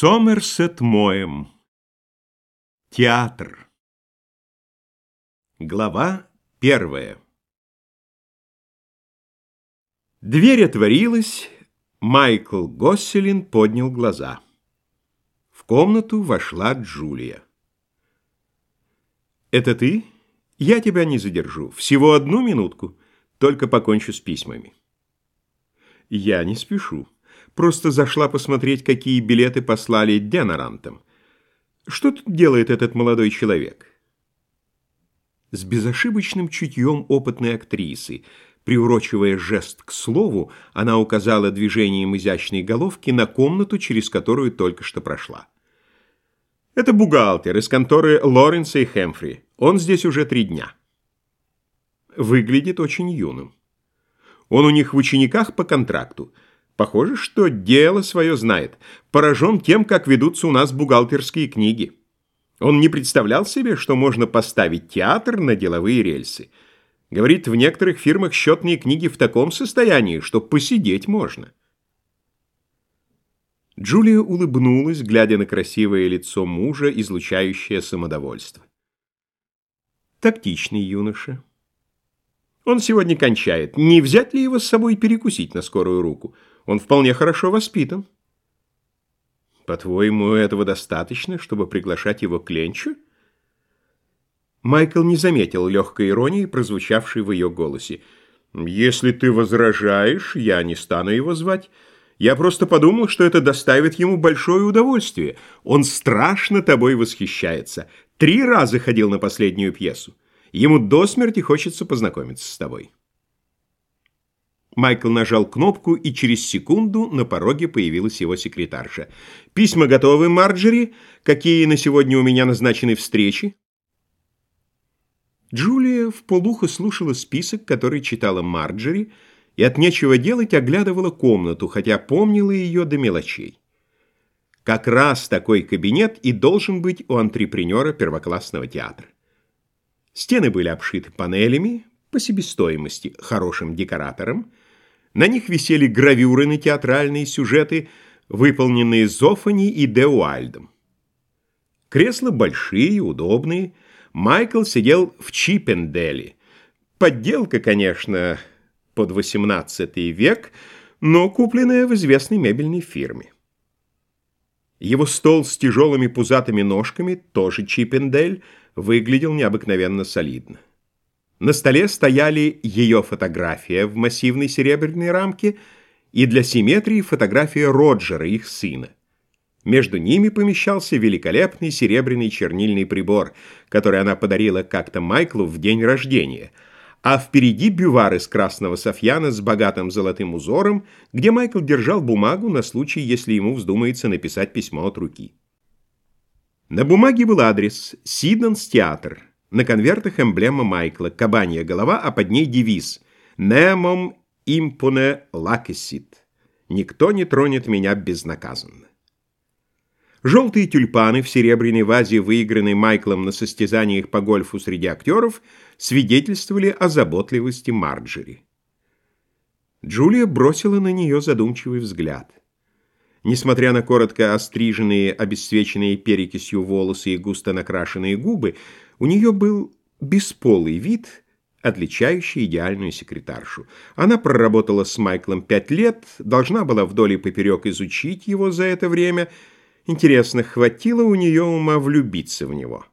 Сомерсет Моем. Театр. Глава первая. Дверь отворилась, Майкл Госселин поднял глаза. В комнату вошла Джулия. «Это ты? Я тебя не задержу. Всего одну минутку, только покончу с письмами». «Я не спешу». Просто зашла посмотреть, какие билеты послали Денарантам. Что тут делает этот молодой человек? С безошибочным чутьем опытной актрисы, приурочивая жест к слову, она указала движением изящной головки на комнату, через которую только что прошла. Это бухгалтер из конторы Лоренса и Хэмфри. Он здесь уже три дня. Выглядит очень юным. Он у них в учениках по контракту – Похоже, что дело свое знает. Поражен тем, как ведутся у нас бухгалтерские книги. Он не представлял себе, что можно поставить театр на деловые рельсы. Говорит, в некоторых фирмах счетные книги в таком состоянии, что посидеть можно. Джулия улыбнулась, глядя на красивое лицо мужа, излучающее самодовольство. Тактичный юноша. Он сегодня кончает. Не взять ли его с собой перекусить на скорую руку? Он вполне хорошо воспитан. По-твоему, этого достаточно, чтобы приглашать его к ленчу? Майкл не заметил легкой иронии, прозвучавшей в ее голосе. «Если ты возражаешь, я не стану его звать. Я просто подумал, что это доставит ему большое удовольствие. Он страшно тобой восхищается. Три раза ходил на последнюю пьесу. Ему до смерти хочется познакомиться с тобой». Майкл нажал кнопку, и через секунду на пороге появилась его секретарша. «Письма готовы, Марджери? Какие на сегодня у меня назначены встречи?» Джулия вполуха слушала список, который читала Марджери, и от нечего делать оглядывала комнату, хотя помнила ее до мелочей. Как раз такой кабинет и должен быть у антрепренера первоклассного театра. Стены были обшиты панелями, по себестоимости, хорошим декоратором, на них висели гравюры на театральные сюжеты, выполненные Зофани и Деуальдом. Кресла большие, удобные. Майкл сидел в Чипенделе. Подделка, конечно, под XVIII век, но купленная в известной мебельной фирме. Его стол с тяжелыми пузатыми ножками, тоже Чипендель, выглядел необыкновенно солидно. На столе стояли ее фотография в массивной серебряной рамке и для симметрии фотография Роджера, их сына. Между ними помещался великолепный серебряный чернильный прибор, который она подарила как-то Майклу в день рождения, а впереди бювар из красного софьяна с богатым золотым узором, где Майкл держал бумагу на случай, если ему вздумается написать письмо от руки. На бумаге был адрес «Сиднанс театр», на конвертах эмблема Майкла, кабанья голова, а под ней девиз «Немом импуне лакесит» «Никто не тронет меня безнаказанно». Желтые тюльпаны в серебряной вазе, выигранной Майклом на состязаниях по гольфу среди актеров, свидетельствовали о заботливости Марджери. Джулия бросила на нее задумчивый взгляд. Несмотря на коротко остриженные, обесцвеченные перекисью волосы и густо накрашенные губы, у нее был бесполый вид, отличающий идеальную секретаршу. Она проработала с Майклом пять лет, должна была вдоль и поперек изучить его за это время. Интересно, хватило у нее ума влюбиться в него?